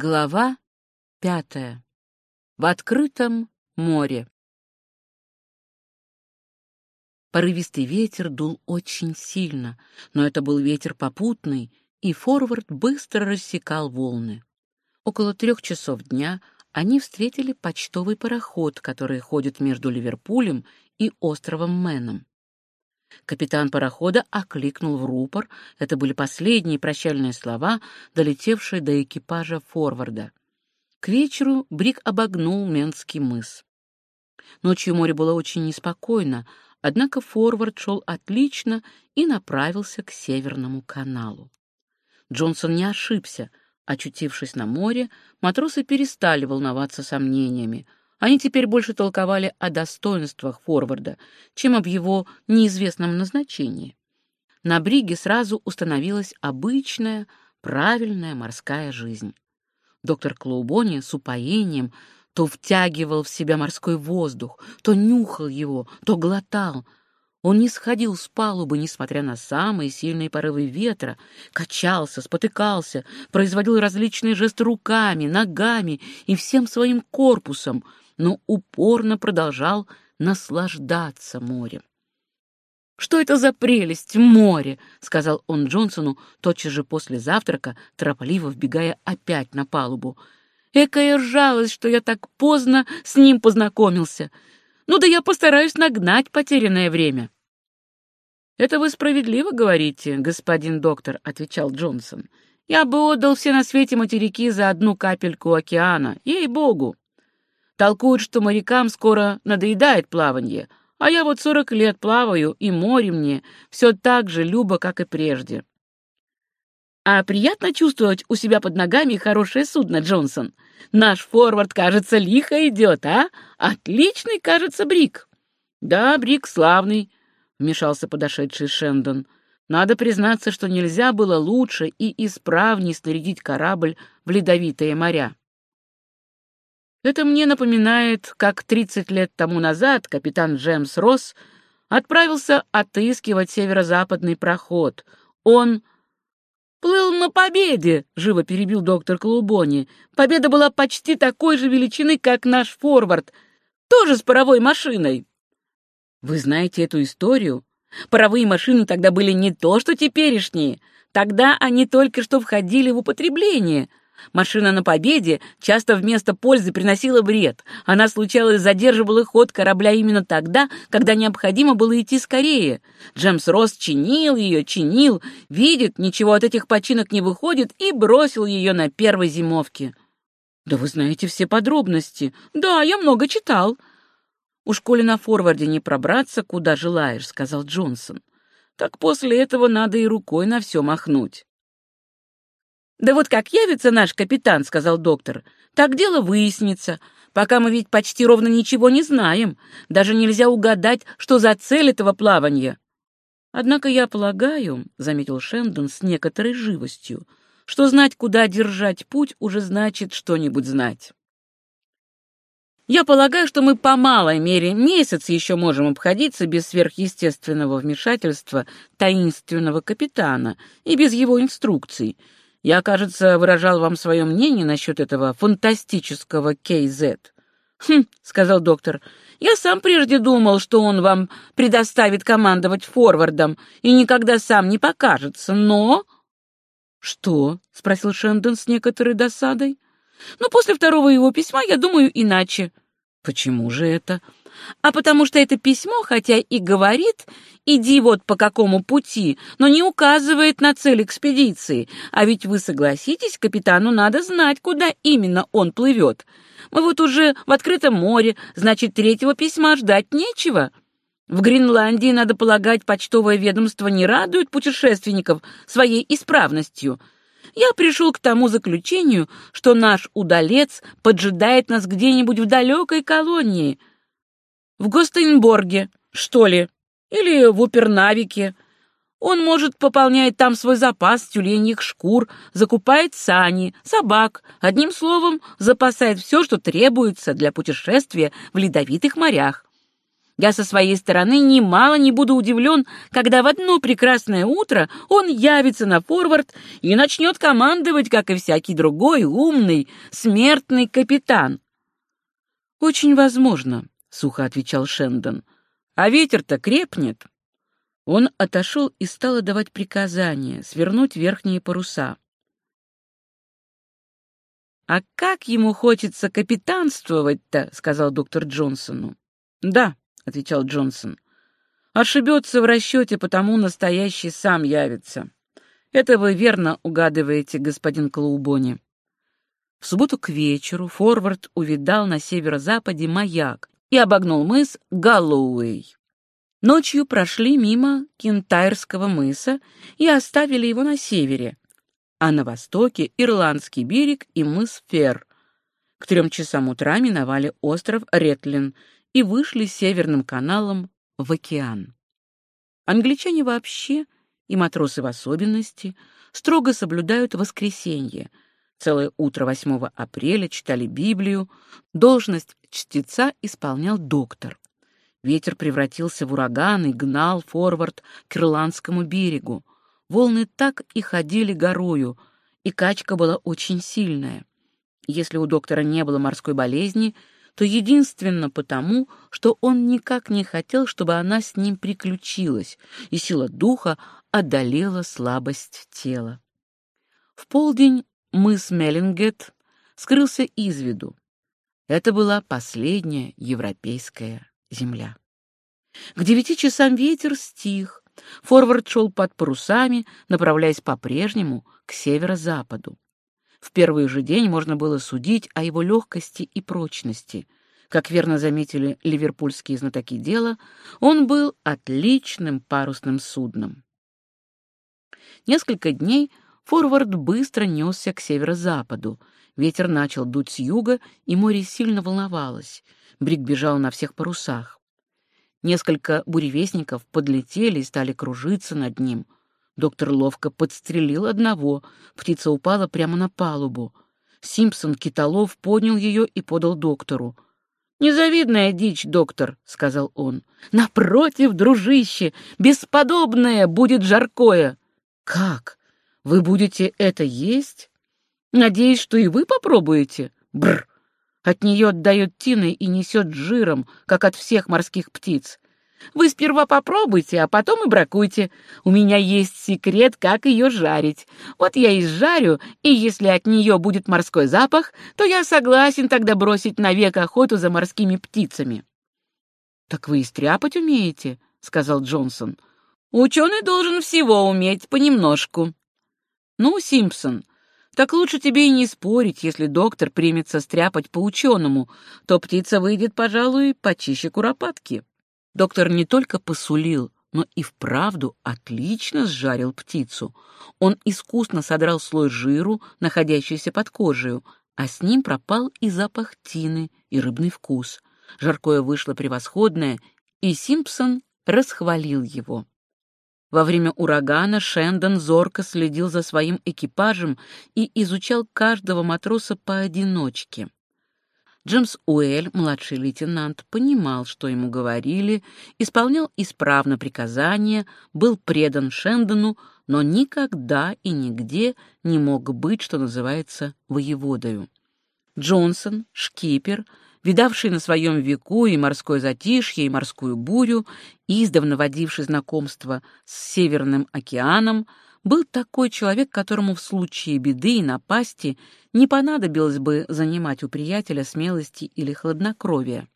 Глава пятая. В открытом море. Порывистый ветер дул очень сильно, но это был ветер попутный, и форвард быстро рассекал волны. Около трех часов дня они встретили почтовый пароход, который ходит между Ливерпулем и островом Мэном. Капитан парохода окликнул в рупор. Это были последние прощальные слова, долетевшие до экипажа форварда. К вечеру Брик обогнул Менский мыс. Ночью море было очень неспокойно, однако форвард шел отлично и направился к Северному каналу. Джонсон не ошибся. Очутившись на море, матросы перестали волноваться сомнениями — они теперь больше толковали о достоинствах форварда, чем об его неизвестном назначении. На бриге сразу установилась обычная, правильная морская жизнь. Доктор Клоубони с упоением то втягивал в себя морской воздух, то нюхал его, то глотал. Он не сходил с палубы, несмотря на самые сильные порывы ветра, качался, спотыкался, производил различные жесты руками, ногами и всем своим корпусом — но упорно продолжал наслаждаться морем. «Что это за прелесть море?» — сказал он Джонсону тотчас же после завтрака, торопливо вбегая опять на палубу. «Экая жалость, что я так поздно с ним познакомился. Ну да я постараюсь нагнать потерянное время». «Это вы справедливо говорите, господин доктор», — отвечал Джонсон. «Я бы отдал все на свете материки за одну капельку океана, ей-богу». Толкуют, что морякам скоро надоедает плавание, а я вот сорок лет плаваю, и море мне все так же любо, как и прежде. А приятно чувствовать у себя под ногами хорошее судно, Джонсон. Наш форвард, кажется, лихо идет, а? Отличный, кажется, Брик. Да, Брик славный, — вмешался подошедший Шендон. Надо признаться, что нельзя было лучше и исправнее снарядить корабль в ледовитые моря. Это мне напоминает, как 30 лет тому назад капитан Джемс Росс отправился отыскивать северо-западный проход. Он плыл на победе, живо перебил доктор Клубони. Победа была почти такой же величины, как наш форвард, тоже с паровой машиной. Вы знаете эту историю? Паровые машины тогда были не то, что теперешние. Тогда они только что входили в употребление — Машина на победе часто вместо пользы приносила вред. Она, случалось, задерживала ход корабля именно тогда, когда необходимо было идти скорее. Джемс Росс чинил ее, чинил, видит, ничего от этих починок не выходит, и бросил ее на первой зимовке. «Да вы знаете все подробности. Да, я много читал». «У коли на форварде не пробраться, куда желаешь», — сказал Джонсон. «Так после этого надо и рукой на все махнуть». «Да вот как явится наш капитан», — сказал доктор, — «так дело выяснится. Пока мы ведь почти ровно ничего не знаем. Даже нельзя угадать, что за цель этого плавания». «Однако я полагаю», — заметил Шендон с некоторой живостью, «что знать, куда держать путь, уже значит что-нибудь знать». Я полагаю, что мы по малой мере месяц еще можем обходиться без сверхъестественного вмешательства таинственного капитана и без его инструкций, я, кажется, выражал вам свое мнение насчет этого фантастического KZ. «Хм», — сказал доктор, — «я сам прежде думал, что он вам предоставит командовать форвардом и никогда сам не покажется, но...» «Что?» — спросил Шендон с некоторой досадой. «Ну, после второго его письма я думаю иначе». «Почему же это?» А потому что это письмо, хотя и говорит «иди вот по какому пути», но не указывает на цель экспедиции. А ведь вы согласитесь, капитану надо знать, куда именно он плывет. Мы вот уже в открытом море, значит, третьего письма ждать нечего. В Гренландии, надо полагать, почтовое ведомство не радует путешественников своей исправностью. Я пришел к тому заключению, что наш удалец поджидает нас где-нибудь в далекой колонии — в Гостейнборге, что ли, или в Упернавике. Он, может, пополняет там свой запас тюленьих шкур, закупает сани, собак, одним словом, запасает все, что требуется для путешествия в ледовитых морях. Я со своей стороны немало не буду удивлен, когда в одно прекрасное утро он явится на форвард и начнет командовать, как и всякий другой умный, смертный капитан. «Очень возможно», — сухо отвечал Шендон. «А ветер-то крепнет». Он отошел и стал отдавать приказания свернуть верхние паруса. «А как ему хочется капитанствовать-то?» — сказал доктор Джонсону. «Да», — отвечал Джонсон. «Ошибется в расчете, потому настоящий сам явится. Это вы верно угадываете, господин Клоубони». В субботу к вечеру Форвард увидал на северо-западе маяк и обогнул мыс Галлоуэй. Ночью прошли мимо Кентайрского мыса и оставили его на севере, а на востоке — Ирландский берег и мыс Фер. К трем часам утра миновали остров Ретлин и вышли северным каналом в океан. Англичане вообще, и матросы в особенности, строго соблюдают воскресенье — Целое утро 8 апреля читали Библию. Должность чтеца исполнял доктор. Ветер превратился в ураган и гнал форвард к Ирландскому берегу. Волны так и ходили горою, и качка была очень сильная. Если у доктора не было морской болезни, то единственно потому, что он никак не хотел, чтобы она с ним приключилась, и сила духа одолела слабость тела. В полдень мыс Меллингет скрылся из виду. Это была последняя европейская земля. К девяти часам ветер стих. Форвард шел под парусами, направляясь по-прежнему к северо-западу. В первый же день можно было судить о его легкости и прочности. Как верно заметили ливерпульские знатоки дела, он был отличным парусным судном. Несколько дней Форвард быстро несся к северо-западу. Ветер начал дуть с юга, и море сильно волновалось. Брик бежал на всех парусах. Несколько буревестников подлетели и стали кружиться над ним. Доктор ловко подстрелил одного, птица упала прямо на палубу. Симпсон Китолов поднял ее и подал доктору. «Незавидная дичь, доктор», — сказал он. «Напротив, дружище, бесподобное будет жаркое». «Как? Вы будете это есть? Надеюсь, что и вы попробуете? Бр! От нее отдает тиной и несет жиром, как от всех морских птиц. Вы сперва попробуйте, а потом и бракуйте. У меня есть секрет, как ее жарить. Вот я и жарю, и если от нее будет морской запах, то я согласен тогда бросить навек охоту за морскими птицами. — Так вы и стряпать умеете, — сказал Джонсон. — Ученый должен всего уметь понемножку. «Ну, Симпсон, так лучше тебе и не спорить, если доктор примется стряпать по-ученому, то птица выйдет, пожалуй, почище куропатки». Доктор не только посулил, но и вправду отлично сжарил птицу. Он искусно содрал слой жиру, находящийся под кожей, а с ним пропал и запах тины, и рыбный вкус. Жаркое вышло превосходное, и Симпсон расхвалил его. Во время урагана Шендон зорко следил за своим экипажем и изучал каждого матроса поодиночке. Джеймс Уэль, младший лейтенант, понимал, что ему говорили, исполнял исправно приказания, был предан Шендону, но никогда и нигде не мог быть, что называется, воеводою. Джонсон, шкипер, видавший на своем веку и морское затишье, и морскую бурю, издавна водивший знакомство с Северным океаном, был такой человек, которому в случае беды и напасти не понадобилось бы занимать у приятеля смелости или хладнокровия.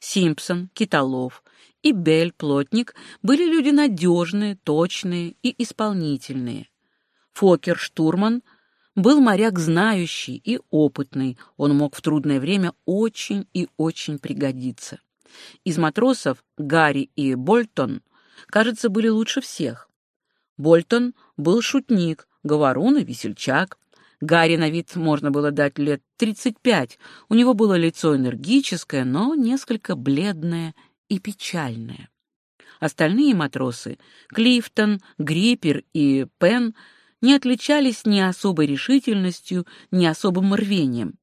Симпсон, Китолов и Бель, плотник, были люди надежные, точные и исполнительные. Фокер, штурман — был моряк знающий и опытный, он мог в трудное время очень и очень пригодиться. Из матросов Гарри и Больтон, кажется, были лучше всех. Больтон был шутник, говорун и весельчак. Гарри на вид можно было дать лет 35. У него было лицо энергическое, но несколько бледное и печальное. Остальные матросы — Клифтон, Гриппер и Пен — не отличались ни особой решительностью, ни особым рвением.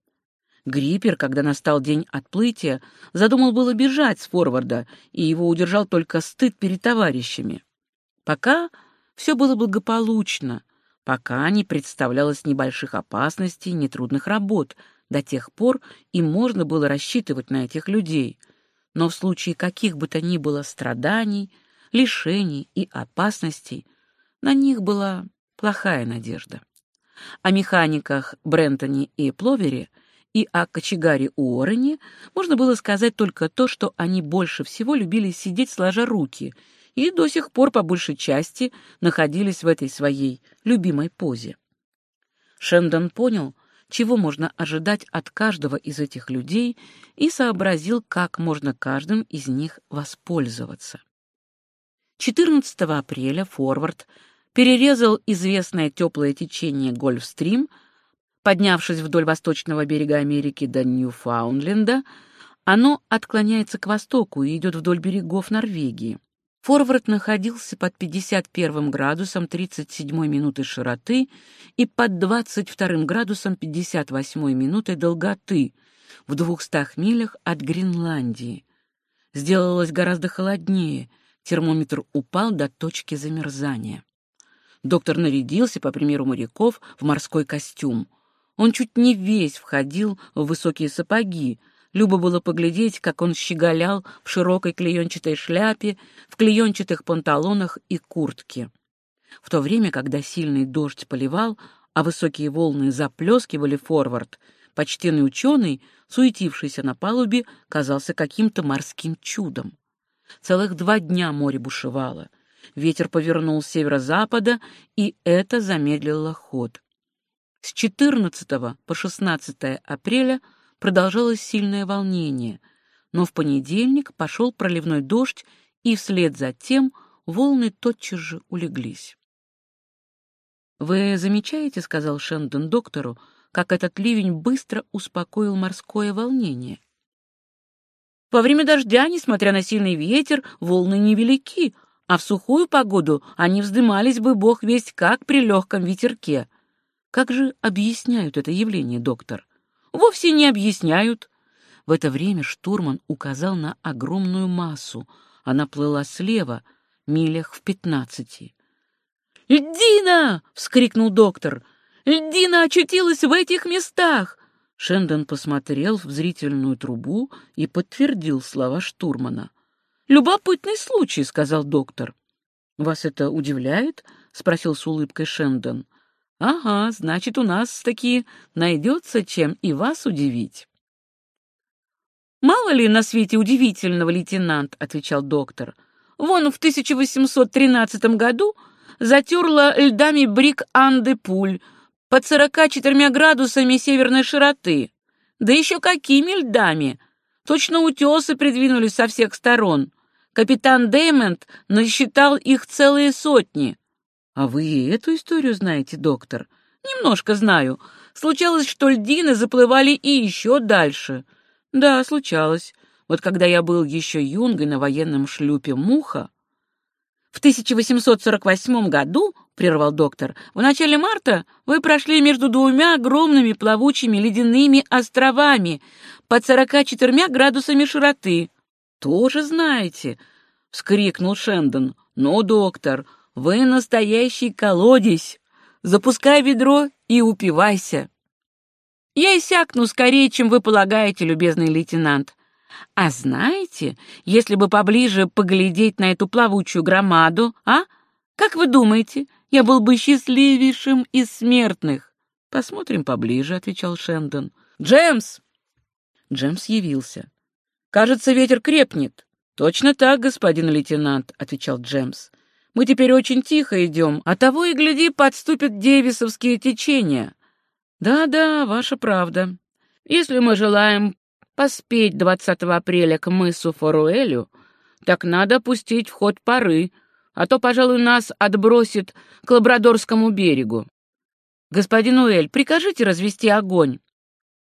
Гриппер, когда настал день отплытия, задумал было бежать с форварда, и его удержал только стыд перед товарищами. Пока все было благополучно, пока не представлялось ни больших опасностей, ни трудных работ, до тех пор им можно было рассчитывать на этих людей. Но в случае каких бы то ни было страданий, лишений и опасностей, на них была плохая надежда. О механиках Брентоне и Пловере — и о кочегаре Уоррене можно было сказать только то, что они больше всего любили сидеть сложа руки и до сих пор по большей части находились в этой своей любимой позе. Шендон понял, чего можно ожидать от каждого из этих людей и сообразил, как можно каждым из них воспользоваться. 14 апреля Форвард перерезал известное теплое течение Гольфстрим — Поднявшись вдоль восточного берега Америки до Ньюфаундленда, оно отклоняется к востоку и идет вдоль берегов Норвегии. Форвард находился под 51 градусом 37 минуты широты и под 22 градусом 58 минуты долготы в 200 милях от Гренландии. Сделалось гораздо холоднее, термометр упал до точки замерзания. Доктор нарядился, по примеру моряков, в морской костюм. Он чуть не весь входил в высокие сапоги. Любо было поглядеть, как он щеголял в широкой клеенчатой шляпе, в клеенчатых панталонах и куртке. В то время, когда сильный дождь поливал, а высокие волны заплескивали форвард, почтенный ученый, суетившийся на палубе, казался каким-то морским чудом. Целых два дня море бушевало. Ветер повернул с северо-запада, и это замедлило ход. С 14 по 16 апреля продолжалось сильное волнение, но в понедельник пошел проливной дождь, и вслед за тем волны тотчас же улеглись. «Вы замечаете, — сказал Шендон доктору, — как этот ливень быстро успокоил морское волнение? Во время дождя, несмотря на сильный ветер, волны невелики, а в сухую погоду они вздымались бы бог весть как при легком ветерке. Как же объясняют это явление, доктор? Вовсе не объясняют. В это время штурман указал на огромную массу. Она плыла слева, милях в пятнадцати. «Льдина!» — вскрикнул доктор. «Льдина очутилась в этих местах!» Шендон посмотрел в зрительную трубу и подтвердил слова штурмана. «Любопытный случай», — сказал доктор. «Вас это удивляет?» — спросил с улыбкой Шендон. Ага, значит, у нас таки найдется чем и вас удивить. Мало ли на свете удивительного, лейтенант, отвечал доктор. Вон в 1813 году затерла льдами брик Анды Пуль под 44 градусами северной широты. Да еще какими льдами! Точно утесы придвинулись со всех сторон. Капитан Деймонд насчитал их целые сотни. А вы эту историю знаете, доктор? Немножко знаю. Случалось, что льдины заплывали и еще дальше. Да, случалось. Вот когда я был еще юнгой на военном шлюпе «Муха», в 1848 году, прервал доктор, в начале марта вы прошли между двумя огромными плавучими ледяными островами под 44 градусами широты. Тоже знаете, вскрикнул Шендон. Ну, доктор, вы настоящий колодец. Запускай ведро и упивайся. Я иссякну скорее, чем вы полагаете, любезный лейтенант. А знаете, если бы поближе поглядеть на эту плавучую громаду, а? Как вы думаете, я был бы счастливейшим из смертных? Посмотрим поближе, отвечал Шендон. Джемс! Джемс явился. Кажется, ветер крепнет. Точно так, господин лейтенант, отвечал Джемс. Мы теперь очень тихо идем, а того и гляди, подступят девисовские течения. Да-да, ваша правда. Если мы желаем поспеть 20 апреля к мысу Форуэлю, так надо пустить в ход пары, а то, пожалуй, нас отбросит к Лабрадорскому берегу. Господин Уэль, прикажите развести огонь.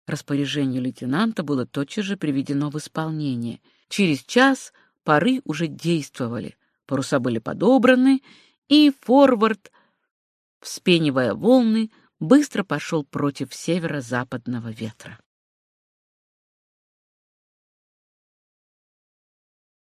Распоряжение лейтенанта было тотчас же приведено в исполнение. Через час пары уже действовали паруса были подобраны, и форвард, вспенивая волны, быстро пошел против северо-западного ветра.